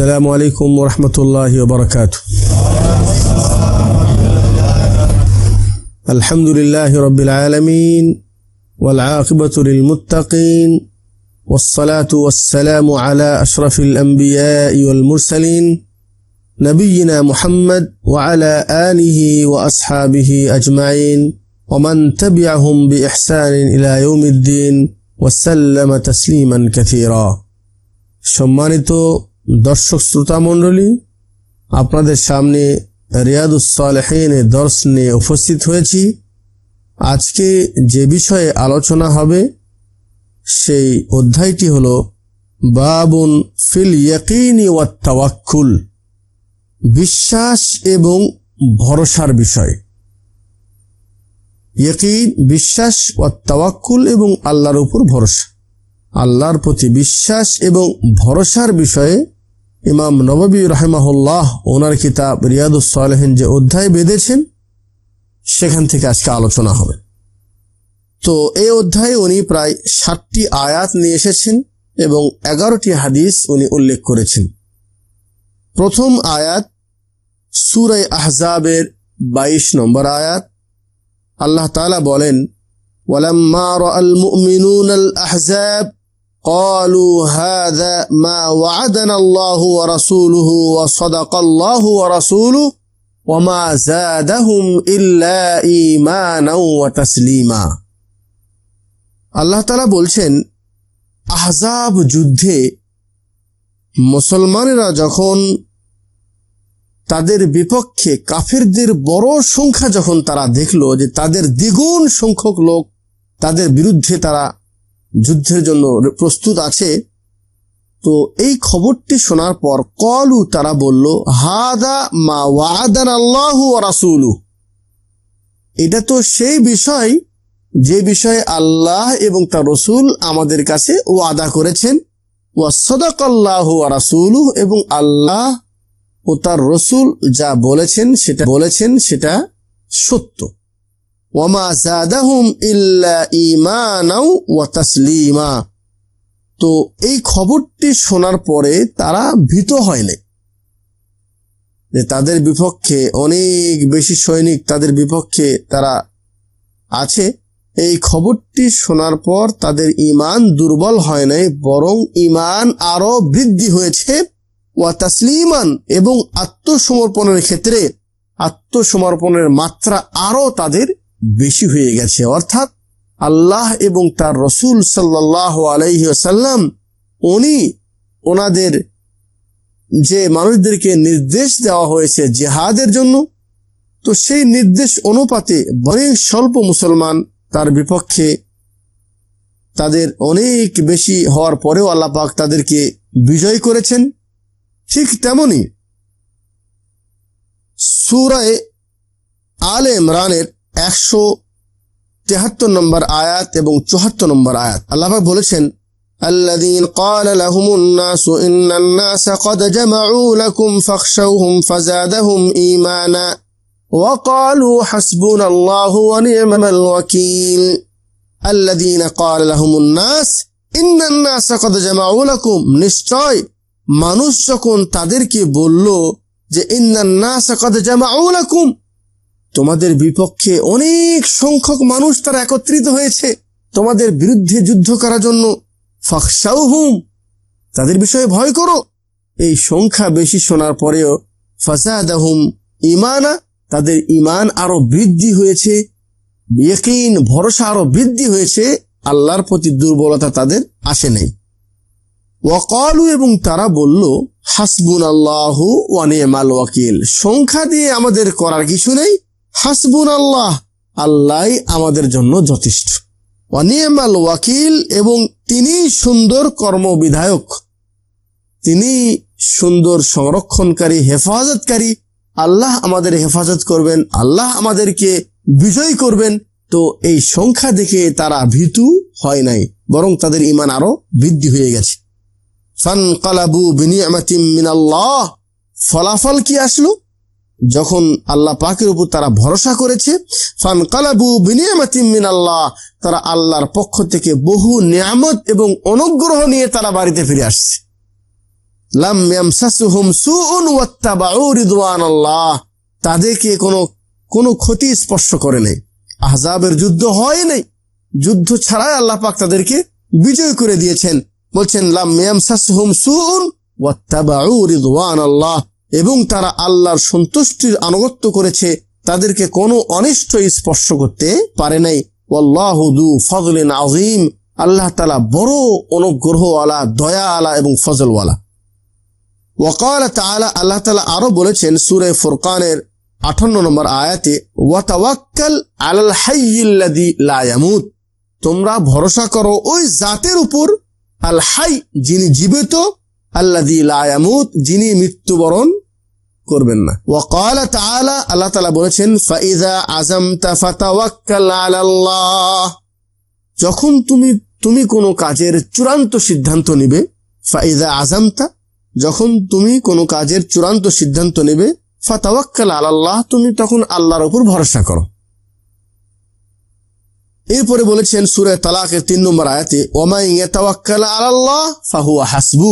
السلام عليكم ورحمة الله وبركاته الحمد لله رب العالمين والعاقبة للمتقين والصلاة والسلام على أشرف الأنبياء والمرسلين نبينا محمد وعلى آله وأصحابه أجمعين ومن تبعهم بإحسان إلى يوم الدين وسلم تسليما كثيرا সম্মানিত দর্শক শ্রোতা মণ্ডলী, আপনাদের সামনে রিয়াদুসালেহিনের দর্শ নিয়ে উপস্থিত হয়েছি। আজকে যে বিষয়ে আলোচনা হবে, সেই অধ্যায়টি হল বাবুন ফিল ইয়াকিনি ওয়াত্তাওয়াক্কুল বিশ্বাস এবং ভরসার বিষয়। ইয়াকিন, বিশ্বাস ওয়াত্তাওয়াক্কুল এবং আল্লাহর উপর ভরসা। আল্লাহর প্রতি বিশ্বাস এবং ভরসার বিষয়ে ইমাম নবাবী রাহেমাহুল্লাহ ওনার কিতাব রিয়াদুসালেহীন যে অধ্যায় বেঁধেছেন, সেখান থেকে আজকে আলোচনা হবে। তো এই অধ্যায়ে উনি প্রায় ষাটটি আয়াত নিয়ে এসেছেন এবং এগারোটি হাদিস উনি উল্লেখ করেছেন। প্রথম আয়াত সুরাই আহজাবের ২২ নম্বর আয়াত। আল্লাহ তালা বলেন, ওয়ালাম্মা আল মুমিনুন আল আহজাব قالوا هذا ما وعدنا الله ورسوله وصدق الله ورسوله وما زادهم إلا إيمانا وتسليما আল্লাহ তালা বলছেন আহজাব যুদ্ধে মুসলমানেরা যখন তাদের বিপক্ষে কাফেরদের বড় সংখ্যা যখন তারা দেখল যে তাদের দ্বিগুণ সংখ্যক লোক তাদের বিরুদ্ধে তারা যুদ্ধের জন্য প্রস্তুত আছে। তো এই খবরটি শোনার পর কলু তারা বলল, হাদা মা ওয়াদান আল্লাহ রাসুলু এটা তো সেই বিষয় যে বিষয়ে আল্লাহ এবং তার রসুল আমাদের কাছে ওয়াদা করেছেন। ওয়াসদাক আল্লাহ রাসুলু এবং আল্লাহ ও তার রসুল যা বলেছেন সেটা বলেছেন, সেটা সত্য। ওয়ামা জাদাহুম ইল্লা ইমানাও ওয়া তো এই খবরটি শোনার পরে তারা ভীত হয়নি। যে তাদের বিপক্ষে অনেক বেশি সৈনিক তাদের বিপক্ষে তারা আছে। এই খবরটি শোনার পর তাদের ইমান দুর্বল হয় নাই, বরং ইমান আরও বৃদ্ধি হয়েছে। ওয়া তাসলিমান এবং আত্মসমর্পণের ক্ষেত্রে আত্মসমর্পণের মাত্রা আরও তাদের বেশি হয়ে গেছে। অর্থাৎ আল্লাহ এবং তার রসুল সাল্লাহ আলাইসাল্লাম উনি ওনাদের যে মানুষদেরকে নির্দেশ দেওয়া হয়েছে জেহাদের জন্য, তো সেই নির্দেশ অনুপাতে অনেক স্বল্প মুসলমান তার বিপক্ষে তাদের অনেক বেশি হওয়ার পরেও আল্লাহ পাক তাদেরকে বিজয় করেছেন। ঠিক তেমনি সুরায় আলে ইমরানের একশো তেহাত্তর নম্বর আয়াত এবং চুহাত্তর নম্বর আয়াত আল্লাহ বলেছেন الذين قال لهم الناس إن الناس قد جمعوا لكم فاخشوهم فزادهم إيمانا وقالوا حسبنا الله ونعم الوكيل الذين قال لهم الناس إن الناس قد جمعوا لكم নিশ্চয় মানুষ যখন তাদেরকে বলল যে ইন্নান্নাস কদ জামাউ লাকুম তোমাদের বিপক্ষে অনেক সংখ্যক মানুষ তারা একত্রিত হয়েছে। তোমাদের বিরুদ্ধে যুদ্ধ করার জন্য ফাকসাউহুম তাদের বিষয়ে ভয় করো। এই সংখ্যা বেশি শোনার পরেও ফাসাদাহুম ইমানা তাদের ইমান আরও বৃদ্ধি হয়েছে ইয়কিন ভরসা আরও বৃদ্ধি হয়েছে, আল্লাহর প্রতি দুর্বলতা তাদের আসে নাই। ওয়াকালু এবং তারা বলল হাসবুন আল্লাহ ওয়ানিমাল ওয়াকিল, সংখ্যা দিয়ে আমাদের করার কিছু নেই হাসবুন আল্লাহ আল্লাহ আমাদের জন্য যথেষ্ট। ওয়ানিমাল ওয়াকিল, এবং তিনি সুন্দর কর্মবিধায়ক। তিনি সুন্দর সংরক্ষণকারী, হেফাজতকারী। আল্লাহ আমাদের হেফাজত করবেন, আল্লাহ আমাদেরকে বিজয় করবেন। তো এই সংখ্যা দেখে তারা ভীতু হয় নাই, বরং তাদের ইমান আরও বৃদ্ধি হয়ে গেছে। মিনাল্লাহ, ফলাফল কি আসলো? যখন আল্লাহ পাকের উপর তারা ভরসা করেছে, ফানকালাবু বিনিয়ামাতিম আল্লাহ তারা আল্লাহর পক্ষ থেকে বহু নিয়ামত এবং অনুগ্রহ নিয়ে তারা বাড়িতে ফিরে আসছে। তাদেরকে কোনো কোনো ক্ষতি স্পর্শ করে নাই। আহজাবের যুদ্ধ হয় নাই। যুদ্ধ ছাড়াই আল্লাহ পাক তাদেরকে বিজয় করে দিয়েছেন। বলছেন, লাম ইয়ামসাসুহুম সুউন ওয়াত্তাবাউ রিদওয়ানাল্লাহ এবং তারা আল্লাহর সন্তুষ্টির আনুগত্য করেছে, তাদেরকে কোনো অনিষ্ট স্পর্শ করতে পারে নাই। ওয়াল্লাহুদু ফজলিন আজিম আল্লাহ তালা বড় অনুগ্রহওয়ালা আলা এবং ফজলওয়ালা ওয়াকাল তালা আল্লাহ তালা আরও বলেছেন সুরে ফুরকানের আঠান্ন নম্বর আয়াতে, ওয়াতাওয়াক্কাল আলাল হাইয়িল্লাযী লা ইয়ামুত। তোমরা ভরসা করো ওই জাতের উপর, আল হাই যিনি জীবিত, আল্লাযী লা ইয়ামুত, যিনি মৃত্যুবরণ করবেন না। আল্লাহ বলেছেন আলাল্লাহ। যখন তুমি তুমি কোনো কাজের চূড়ান্ত সিদ্ধান্ত নিবে, ফাইজা আজামতা যখন তুমি কোনো কাজের চূড়ান্ত সিদ্ধান্ত নেবে, ফাতাওয়াক্কাল আল্লাহ তুমি তখন আল্লাহর উপর ভরসা করো। এরপরে বলেছেন সুরে তালাকের তিন নম্বর আয়াতে ওমাই তাওয়াক্কাল আল্লাহ ফাহুয়া হাসবু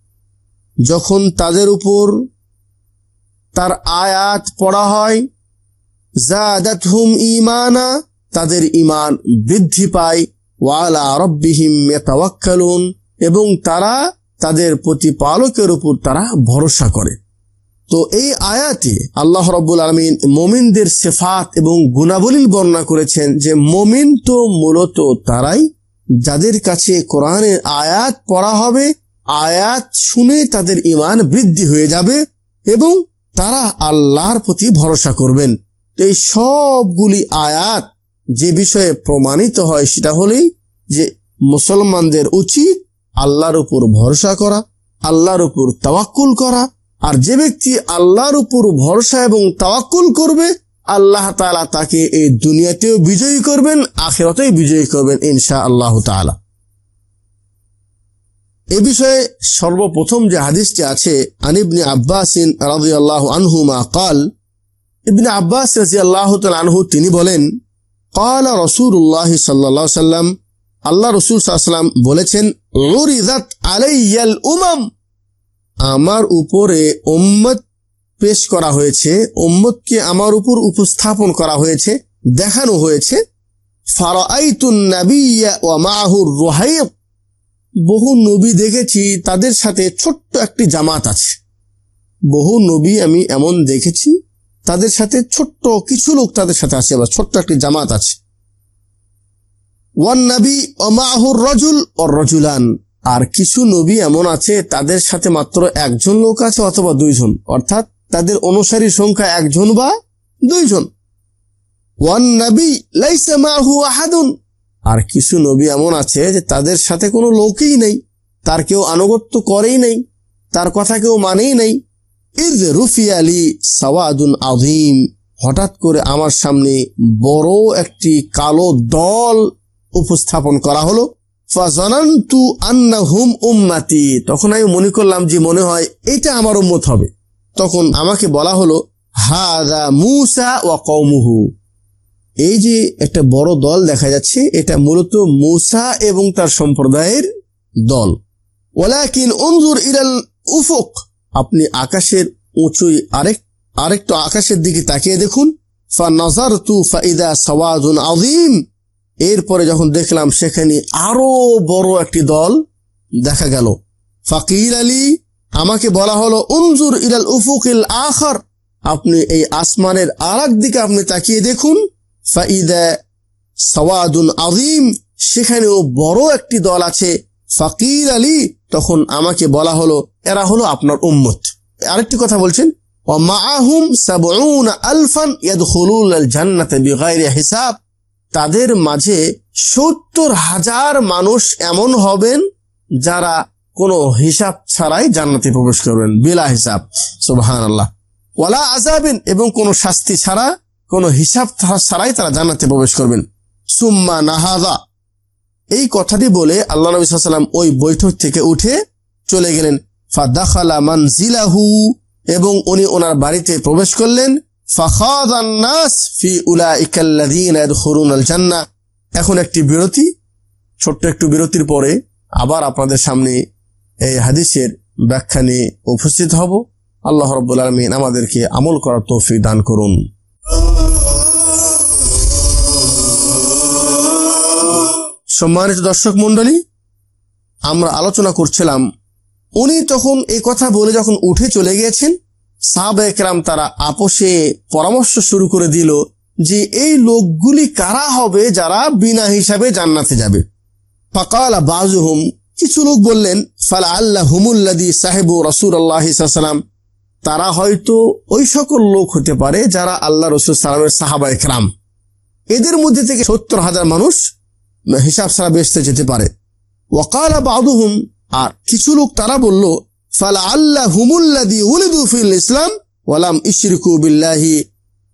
যখন তাদের উপর তার আয়াত পড়া হয়, জাদাতহুম ইমানা তাদের ইমান বৃদ্ধি পায় ওয়ালা রব্বিহিম মেতাওয়াক্কালুন এবং তারা তাদের প্রতিপালকের উপর তারা ভরসা করে। তো এই আয়াতে আল্লাহ রব্বুল আলমিন মোমিনদের সেফাত এবং গুণাবলীর বর্ণনা করেছেন যে, মোমিন তো মূলত তারাই যাদের কাছে কোরআনের আয়াত পড়া হবে আয়াত শুনে তাদের ইমান বৃদ্ধি হয়ে যাবে এবং তারা আল্লাহর প্রতি ভরসা করবেন। এই সবগুলি আয়াত যে বিষয়ে প্রমাণিত হয় সেটা হলেই যে মুসলমানদের উচিত আল্লাহর উপর ভরসা করা, আল্লাহর উপর তাওয়াক্কুল করা, আর যে ব্যক্তি আল্লাহর উপর ভরসা এবং তাওয়াক্কুল করবে, আল্লাহ তালা তাকে এই দুনিয়াতেও বিজয়ী করবেন আখেরাতেই বিজয়ী করবেন ইনশা আল্লাহ তালা এ বিষয়ে সর্বপ্রথম যে হাদিসটি আছে আনিবনি আব্বাসিন রাজি আল্লাহ আনহুমা কাল ইবনে আব্বাস রাজি আল্লাহ আনহু তিনি বলেন قال رسول الله صلى الله عليه وسلم আল্লাহ রসুল সাল্লাম বলেছেন আলাইয়াল উমাম আমার উপরে ওম্মত পেশ করা হয়েছে ওম্মতকে আমার উপর উপস্থাপন করা হয়েছে দেখানো হয়েছে বহু নবী দেখেছি, তাদের সাথে ছোট্ট একটি জামাত আছে। বহু নবী আমি এমন দেখেছি, তাদের সাথে ছোট্ট কিছু লোক তাদের সাথে আছে আবার ছোট্ট একটি জামাত আছে। ওয়ান নবী অমাহুর রজুল ও রজুলান। আর কিছু নবী এমন আছে, তাদের সাথে মাত্র একজন লোক আছে অথবা দুইজন। অর্থাৎ তাদের অনুসারী সংখ্যা একজন বা দুইজন। ওয়ান নবী লাইসামাহু আহাদুন। আর কিছু নবী এমন আছে যে তাদের সাথে কোনো লোকই নেই, তার কেউ আনুগত্য করেই নেই, তার কথা কেউ মানেই নেই। ইদ রুফি আলী সাওয়াদুন আজিম হঠাৎ করে আমার সামনে বড় একটি কালো দল উপস্থাপন করা হলো। ফাজানান্তু আন্না হুম উম্মাতি, তখন আমি মনে করলাম যে মনে হয় এটা আমার উম্মত হবে। তখন আমাকে বলা হলো, হাদা মুসা ওয়া কৌমুহু এই যে একটা বড় দল দেখা যাচ্ছে, এটা মূলত মুসা এবং তার সম্প্রদায়ের দল। অঞ্জুর ইরাল উফক। আপনি আকাশের উঁচুই আরেক, আরেকটু আকাশের দিকে তাকিয়ে দেখুন। ফা ফাইদা এরপরে যখন দেখলাম সেখানে আরও বড় একটি দল দেখা গেল। ফাকির আলী, আমাকে বলা হলো, উনজুর ইরাল উফুকিল আখর। আপনি এই আসমানের আর দিকে আপনি তাকিয়ে দেখুন। ফাইদা সওয়াদুন আজিম সেখানেও বড় একটি দল আছে ফাকির আলী তখন আমাকে বলা হলো এরা হলো আপনার উম্মত আরেকটি কথা বলছেন ومعهم سبعون ألفا يدخلون الجنة بغير হিসাব তাদের মাঝে সত্তর হাজার মানুষ এমন হবেন যারা কোনো হিসাব ছাড়াই জান্নাতে প্রবেশ করবেন বিলা হিসাব সুবহান আল্লাহ ওয়ালা আজাবিন এবং কোনো শাস্তি ছাড়া কোনো হিসাব ছাড়াই তারা জান্নাতে প্রবেশ করবেন। সুম্মা নাহাদা। এই কথাটি বলে আল্লাহ নবী সাল্লাম ওই বৈঠক থেকে উঠে চলে গেলেন। মানজিলাহু এবং উনি ওনার বাড়িতে প্রবেশ করলেন। ফি উলাইকাল্লাযীনা ইয়াদখুলুনাল জান্নাহ এখন একটি বিরতি, ছোট্ট একটু বিরতির পরে আবার আপনাদের সামনে এই হাদিসের ব্যাখ্যা নিয়ে উপস্থিত হব। আল্লাহ রব্বুল আলমিন আমাদেরকে আমল করার তৌফিক দান করুন। সম্মানিত দর্শক মন্ডলী আমরা আলোচনা করছিলাম, উনি তখন এই কথা বলে যখন উঠে চলে গিয়েছেন সাহাব একরাম তারা আপোষে পরামর্শ শুরু করে দিল যে এই লোকগুলি কারা হবে যারা বিনা হিসাবে জান্নাতে যাবে। ফকাল বাজুহুম কিছু লোক বললেন ফালা আল্লাহ হুমুল্লাদি সাহেব রসুল আল্লাহ সাল্লাম তারা হয়তো ওই সকল লোক হতে পারে যারা আল্লাহ রসুল সালামের সাহাবা একরাম এদের মধ্যে থেকে সত্তর হাজার মানুষ হিসাব ছাড়া বেসতে যেতে পারে। ওয়াকালা বাদুহুম, আর কিছু লোক তারা বলল ফালা আল্লাহ হুমুল্লাদি উলিদুফিল ইসলাম ওয়ালাম ইশরিকু বিল্লাহি।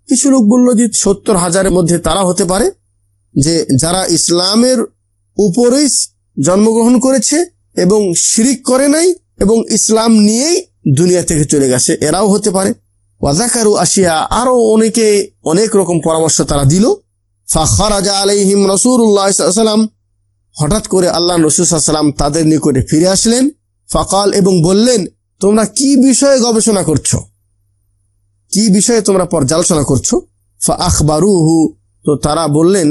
কিছু লোক বলল যে, সত্তর হাজারের মধ্যে তারা হতে পারে, যে যারা ইসলামের উপরেই জন্মগ্রহণ করেছে এবং শিরিক করে নাই এবং ইসলাম নিয়েই দুনিয়া থেকে চলে গেছে, এরাও হতে পারে। ওয়াজাকারু আসিয়া আরও অনেকে অনেক রকম পরামর্শ তারা দিল। আলাইহিম রসুল্লাহাম হঠাৎ করে আল্লাহ রসুলাম তাদের নিকটে ফিরে আসলেন। ফাকাল এবং বললেন, তোমরা কি বিষয়ে গবেষণা করছ? কি বিষয়ে তোমরা পর্যালোচনা করছ? আখবারুহু তো তারা বললেন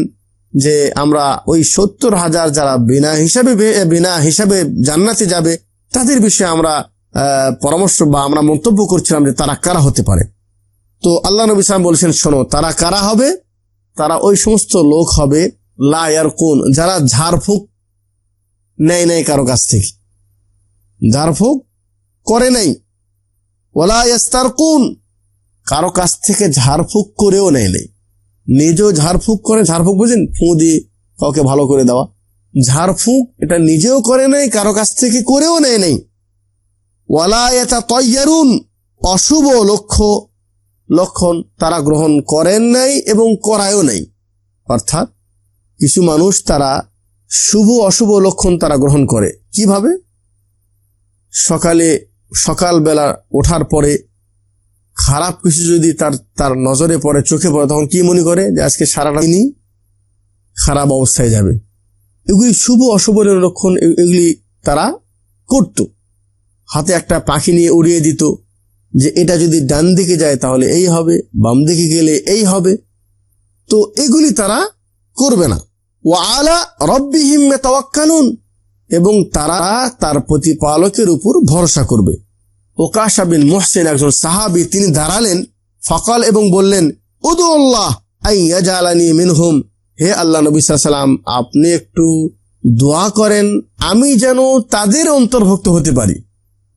যে, আমরা ওই সত্তর হাজার যারা বিনা হিসাবে বিনা হিসাবে জান্নাতে যাবে, তাদের বিষয়ে আমরা পরামর্শ বা আমরা মন্তব্য করছিলাম যে তারা কারা হতে পারে? তো আল্লাহ নবী সালাম বলছেন, শোনো, তারা কারা হবে? তারা ওই সমস্ত লোক হবে লায়ার কোন যারা ঝাড়ফুঁক নেয় নেয় কারও কাছ থেকে। ঝাড়ফুঁক করে নাই। ওলা ইয়াস্তার কোন কারও কাছ থেকে ঝাড়ফুঁক করেও নেয় নেই। নিজেও ঝাড়ফুঁক করে, ঝাড়ফুঁক বুঝেন? ফুঁ দিয়ে কাউকে ভালো করে দেওয়া। ঝাড়ফুঁক এটা নিজেও করে নেই কারও কাছ থেকে করেও নেয় নেই। ওয়ালায়াতা তৈয়ারুন অশুভ লক্ষ্য লক্ষণ তারা গ্রহণ করেন নাই এবং করায়ও নাই। অর্থাৎ কিছু মানুষ তারা শুভ অশুভ লক্ষণ তারা গ্রহণ করে। কীভাবে? সকালে, সকালবেলা ওঠার পরে খারাপ কিছু যদি তার তার নজরে পড়ে, চোখে পড়ে, তখন কি মনে করে? যে আজকে সারাটা দিনই খারাপ অবস্থায় যাবে। এগুলি শুভ অশুভ লক্ষণ এগুলি তারা করত। হাতে একটা পাখি নিয়ে উড়িয়ে দিত। যে এটা যদি ডান দিকে যায় তাহলে এই হবে, বাম দিকে গেলে এই হবে। তো এগুলি তারা করবে না। ও আলা রব্বিহিম তাওয়াক্কালুন এবং তারা তার প্রতিপালকের উপর ভরসা করবে। ওকাশা বিন মোহসেন একজন সাহাবি, তিনি দাঁড়ালেন, ফকাল এবং বললেন মিনহুম। হে আল্লাহ নবী আপনি একটু দোয়া করেন, আমি যেন তাদের অন্তর্ভুক্ত হতে পারি।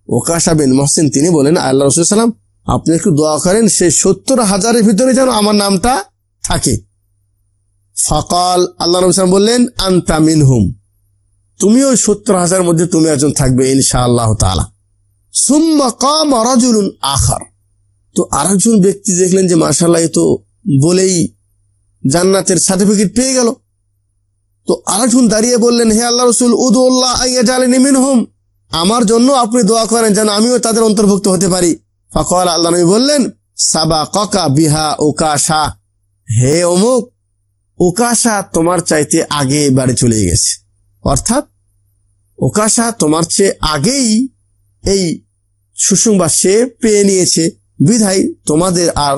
ওকাশা বিন মহসিন, তিনি বলেন, আল্লাহ রসুলাম আপনি একটু দোয়া করেন, সেই সত্তর হাজারের ভিতরে যেন আমার নামটা থাকে। ফকাল, আল্লাহ সালাম বললেন, আন্তা মিনহুম। তুমি ওই সত্তর হাজারের মধ্যে তুমি একজন থাকবে ইনশা আল্লাহ তালা কাম আখার। তো আরেকজন ব্যক্তি দেখলেন যে মার্শাল্লাহ তো বলেই জান্নাতের সার্টিফিকেট পেয়ে গেল। তো আরেকজন দাঁড়িয়ে বললেন, হে আল্লাহ রসুল উদুল্লাহ আইয়া জালেন মিন হুম আমার জন্য আপনি দোয়া করেন যেন আমিও তাদের অন্তর্ভুক্ত হতে পারি। ফকর আল্লাহ নবী বললেন সাবা ককা বিহা ওকাশা হে অমুক ওকাশা তোমার চাইতে আগে বাড়ি চলে গেছে। অর্থাৎ ওকাশা তোমার চেয়ে আগেই এই সুসংবাদ সে পেয়ে নিয়েছে। বিধাই তোমাদের আর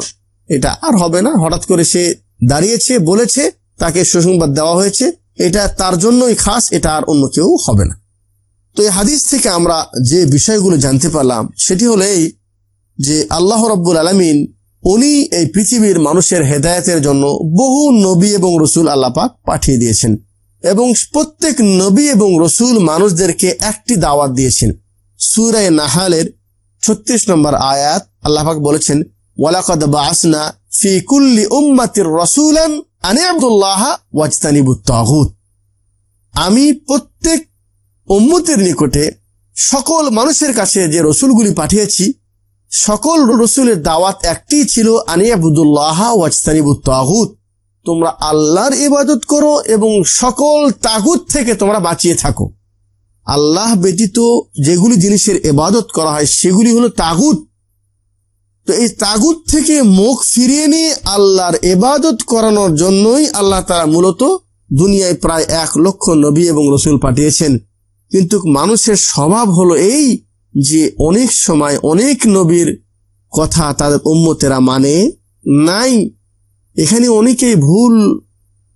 এটা আর হবে না। হঠাৎ করে সে দাঁড়িয়েছে, বলেছে, তাকে সুসংবাদ দেওয়া হয়েছে। এটা তার জন্যই খাস, এটা আর অন্য কেউ হবে না। তো এই হাদিস থেকে আমরা যে বিষয়গুলো জানতে পারলাম, সেটি হলো এই যে আল্লাহ রব্বুল আলমিন উনি এই পৃথিবীর মানুষের হেদায়তের জন্য বহু নবী এবং রসুল আল্লাপাক পাঠিয়ে দিয়েছেন। এবং প্রত্যেক নবী এবং রসুল মানুষদেরকে একটি দাওয়াত দিয়েছেন। সুরায় নাহালের ছত্রিশ নম্বর আয়াত আল্লাহাক বলেছেন, ওয়ালাকদ বাসনা ফি কুল্লি উম্মাতির রসুলান আনে আবদুল্লাহ ওয়াজতানিবুত আমি প্রত্যেক উম্মতের নিকটে সকল মানুষের কাছে যে রসুলগুলি পাঠিয়েছি, সকল রসুলের দাওয়াত একটি ছিল আনিয়াবুদুল্লাহ ওয়াজতানিবুত তাগুত। তোমরা আল্লাহর ইবাদত করো এবং সকল তাগুত থেকে তোমরা বাঁচিয়ে থাকো। আল্লাহ ব্যতীত যেগুলি জিনিসের এবাদত করা হয়, সেগুলি হলো তাগুত। তো এই তাগুত থেকে মুখ ফিরিয়ে নিয়ে আল্লাহর এবাদত করানোর জন্যই আল্লাহ তারা মূলত দুনিয়ায় প্রায় এক লক্ষ নবী এবং রসুল পাঠিয়েছেন। কিন্তু মানুষের স্বভাব হলো এই যে অনেক সময় অনেক নবীর কথা তাদের উম্মতেরা মানে নাই। এখানে অনেকেই ভুল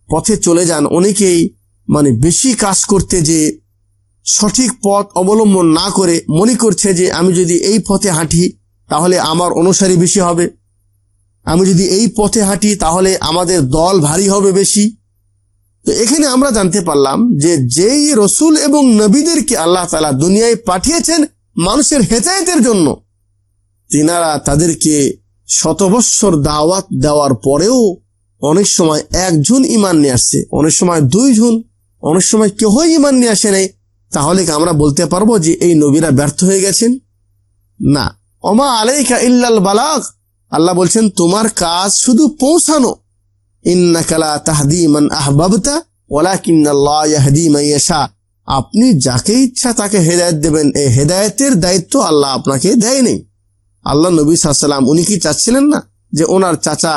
পথে চলে যান, অনেকেই মানে বেশি কাজ করতে যে সঠিক পথ অবলম্বন না করে মনে করছে যে আমি যদি এই পথে হাঁটি তাহলে আমার অনুসারী বেশি হবে। আমি যদি এই পথে হাঁটি তাহলে আমাদের দল ভারী হবে বেশি। তো এখানে আমরা জানতে পারলাম যে যেই রসুল এবং নবীদেরকে আল্লাহ তালা দুনিয়ায় পাঠিয়েছেন মানুষের হেতায়তের জন্য, তিনারা তাদেরকে শতবৎসর দাওয়াত দেওয়ার পরেও অনেক সময় একজন ইমান নিয়ে আসছে, অনেক সময় দুইজন, অনেক সময় কেউই ইমান নিয়ে আসে নাই। তাহলে কি আমরা বলতে পারব যে এই নবীরা ব্যর্থ হয়ে গেছেন? না। অমা আলাইকা ইল্লাল বালাক আল্লাহ বলছেন, তোমার কাজ শুধু পৌঁছানো। ইন্নাকালা আপনি যাকে ইচ্ছা তাকে হেদায়ত দেবেন। এই হেদায়তের দায়িত্ব আল্লাহ আপনাকে দেয়নি। আল্লাহ নবী সাল্লাম উনি কি চাচ্ছিলেন না যে ওনার চাচা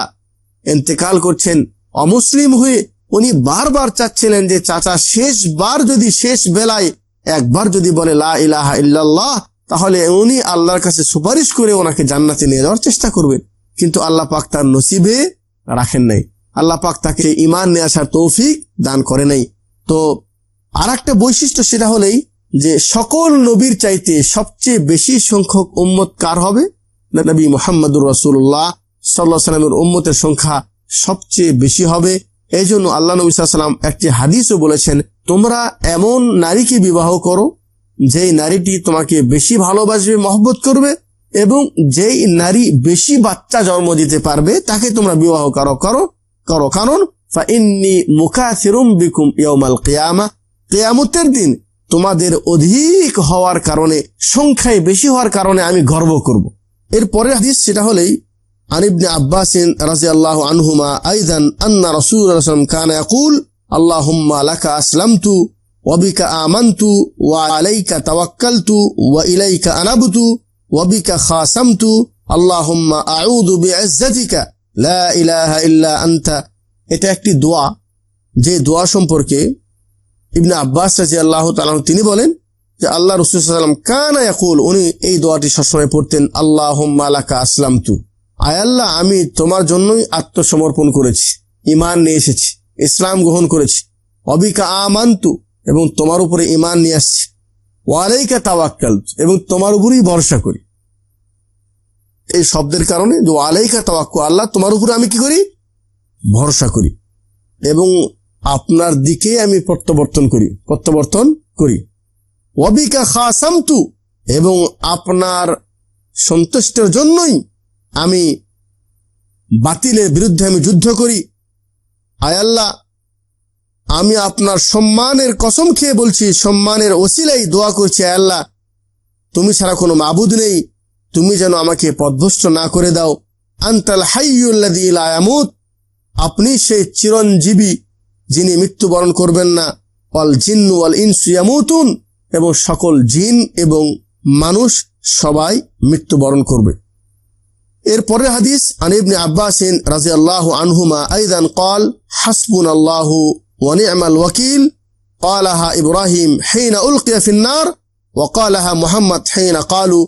এন্তেকাল করছেন? অমুসলিম হয়ে উনি বারবার চাচ্ছিলেন যে চাচা শেষবার যদি শেষ বেলায় একবার যদি বলে, লা ইলাহা তাহলে উনি আল্লাহর কাছে সুপারিশ করে ওনাকে জান্নাতে নিয়ে যাওয়ার চেষ্টা করবেন। কিন্তু আল্লাহ পাক তার নসিবে রাখেন নাই। আল্লাহ পাক তাকে ইমান নিয়ে আসার তৌফিক দান করে নাই। তো আর একটা বৈশিষ্ট্য সেটা হলেই যে সকল নবীর চাইতে সবচেয়ে বেশি সংখ্যক উম্মত কার হবে? নবী মোহাম্মদুর রসুল্লাহ সাল্লাহ সাল্লামের উম্মতের সংখ্যা সবচেয়ে বেশি হবে। এই জন্য আল্লাহ নবী সাল্লাম একটি হাদিসও বলেছেন, তোমরা এমন নারীকে বিবাহ করো, যেই নারীটি তোমাকে বেশি ভালোবাসবে, মহব্বত করবে এবং যেই নারী বেশি বাচ্চা জন্ম দিতে পারবে, তাকে তোমরা বিবাহ করো করো। করো কারণ, ফাইন্নি মুকাসিরুম বিকুম ইয়মাল কেয়ামা, কেয়ামতের দিন তোমাদের অধিক হওয়ার কারণে, সংখ্যায় বেশি হওয়ার কারণে আমি গর্ব করব। এর পরের হাদিস সেটা হলেই আনিবনে আব্বাসিন রাজি আল্লাহ আনহুমা আইদান আন্না রসুল আসলাম কান আকুল আল্লাহুম্মা লাকা আসলামতু ওয়াবিকা আমান্তু ওয়া আলাইকা তাওয়াক্কালতু ওয়া ইলাইকা আনাবতু ওয়াবিকা খাসামতু, আল্লাহুম্মা আউযু বিইজ্জাতিকা লা ইলাহা ইল্লা আন্তা, এটা একটি দোয়া। যে দোয়া সম্পর্কে ইবনে আব্বাস রাজি আল্লাহ তালাহ তিনি বলেন যে, আল্লাহ রসুলাম কানা ইয়াকুল, উনি এই দোয়াটি সবসময় পড়তেন আল্লাহ আলাকা আসলাম তু আয়াল্লাহ আমি তোমার জন্যই আত্মসমর্পণ করেছি ইমান নিয়ে এসেছি, ইসলাম গ্রহণ করেছি। অবিকা আমান্তু, এবং তোমার উপরে ইমান নিয়ে আসছি। ওয়ালাইকা তাওয়াক্কাল এবং তোমার উপরেই ভরসা করি। এই শব্দের কারণে যে আলাইকা তাওয়াক্কু আল্লাহ তোমার উপরে আমি কি করি? ভরসা করি। এবং আপনার দিকে আমি প্রত্যাবর্তন করি প্রত্যাবর্তন করি। অবিকা খাসামতু, এবং আপনার সন্তুষ্টের জন্যই আমি বাতিলের বিরুদ্ধে আমি যুদ্ধ করি। আয়াল্লাহ আমি আপনার সম্মানের কসম খেয়ে বলছি, সম্মানের ওসিলাই দোয়া করছি আল্লাহ, তুমি ছাড়া কোনো মাবুদ নেই। তুমি যেন আমাকে পদভস্ত না করে দাও আন্তাল হাইউল্লাদিলায়ামুত আপনি সেই চিরঞ্জীবী যিনি মৃত্যুবরণ করবেন না অল জিন্নু অল ইনসুয়ামুতুন এবং সকল জিন এবং মানুষ সবাই মৃত্যুবরণ করবে এরপরে হাদিস আনিবনে আব্বাসিন রাজি আল্লাহ আনহুমা আইদান কল হাসবুন আল্লাহ ونعم الوكيل قالها إبراهيم حين ألقي في النار وقالها محمد حين قالوا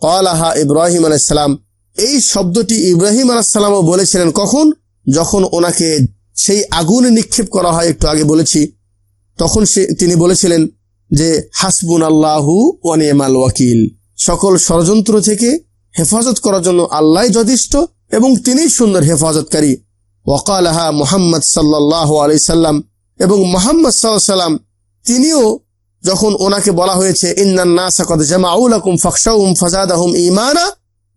কলাহা ইব্রাহিম আলাইসালাম এই শব্দটি ইব্রাহিম আলাইসালামও বলেছিলেন কখন? যখন ওনাকে সেই আগুনে নিক্ষেপ করা হয়, একটু আগে বলেছি। তখন সে, তিনি বলেছিলেন যে হাসবুন আল্লাহু ওয়ানিমাল ওয়াকিল। সকল ষড়যন্ত্র থেকে হেফাজত করার জন্য আল্লাহ যথেষ্ট এবং তিনি সুন্দর হেফাজতকারী। ওয়াকালাহা মোহাম্মদ সাল্লাহ আলি সাল্লাম এবং মোহাম্মদ সাল্লাম তিনিও যখন ওনাকে বলা হয়েছে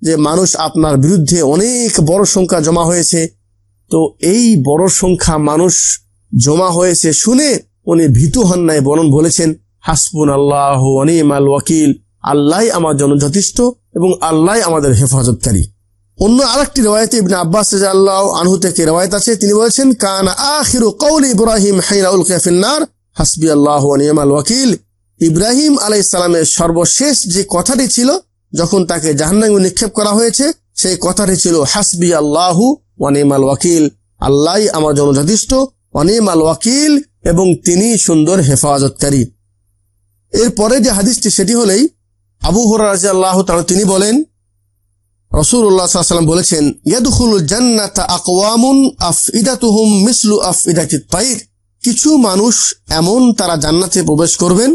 যে মানুষ আপনার বিরুদ্ধে অনেক বড় সংখ্যা জমা হয়েছে। তো এই বড় সংখ্যা মানুষ জমা হয়েছে শুনে উনি ভীতু হন নাই বরং বলেছেন হাসপুন আল্লাহ অনিমাল ওয়াকিল আল্লাহ আমার জন্য যথেষ্ট এবং আল্লাহ আমাদের হেফাজতকারী। অন্য আরেকটি রেওয়ায়তে ইবনে আব্বাস আল্লাহ আনহু থেকে রেওয়ায়ত আছে, তিনি বলেছেন, কান আখিরু কৌল ইব্রাহিম হাইরাউল কেফিন্নার হাসবি আল্লাহ অনিমাল ওয়াকিল। ইব্রাহিম আলাই ইসলামের সর্বশেষ যে কথাটি ছিল, যখন তাকে জাহান্নামে নিক্ষেপ করা হয়েছে, সেই কথাটি ছিল হাসবি আল্লাহু ওয়ানিমাল ওয়াকিল। আল্লাহ আমার জন্য যথেষ্ট অনিমাল ওয়াকিল এবং তিনি সুন্দর হেফাজতকারী। এরপরে যে হাদিসটি, সেটি হলেই আবু হরাজ আল্লাহ তিনি বলেন রসুল্লাহাম বলেছেন ইয়াদুল জান্নাত আকওয়ামুন আফ ইদাতুহুম মিসলু আফ ইদাতিত তাইর। কিছু মানুষ এমন তারা জান্নাতে প্রবেশ করবেন,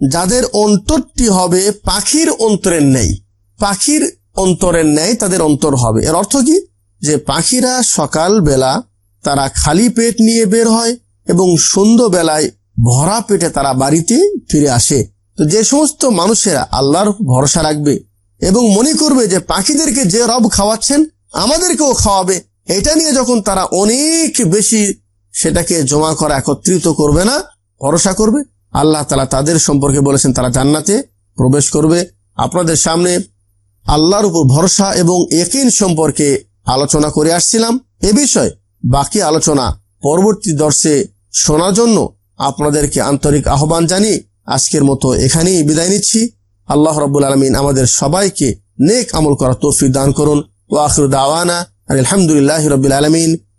যাদের অন্তরটি হবে পাখির অন্তরের নেই পাখির অন্তরের ন্যায় তাদের অন্তর হবে। এর অর্থ কি? যে পাখিরা সকাল বেলা তারা খালি পেট নিয়ে বের হয় এবং সন্ধ্যাবেলায় ভরা পেটে তারা বাড়িতে ফিরে আসে। তো যে সমস্ত মানুষেরা আল্লাহর ভরসা রাখবে এবং মনে করবে যে পাখিদেরকে যে রব খাওয়াচ্ছেন, আমাদেরকেও খাওয়াবে, এটা নিয়ে যখন তারা অনেক বেশি সেটাকে জমা করা একত্রিত করবে না, ভরসা করবে। আল্লাহ তালা তাদের সম্পর্কে বলেছেন, তারা জান্নাতে প্রবেশ করবে। আপনাদের সামনে আল্লাহর উপর ভরসা এবং একিন সম্পর্কে আলোচনা করে আসছিলাম। এ বিষয়ে বাকি আলোচনা পরবর্তী দর্শে শোনার জন্য আপনাদেরকে আন্তরিক আহ্বান জানিয়ে আজকের মতো এখানেই বিদায় নিচ্ছি। আল্লাহ রব্বুল আলমিন আমাদের সবাইকে নেক আমল করা তৌফিক দান করুন। ও আখরু দাওয়ানা আলহামদুলিল্লাহ রবিল আলমিন।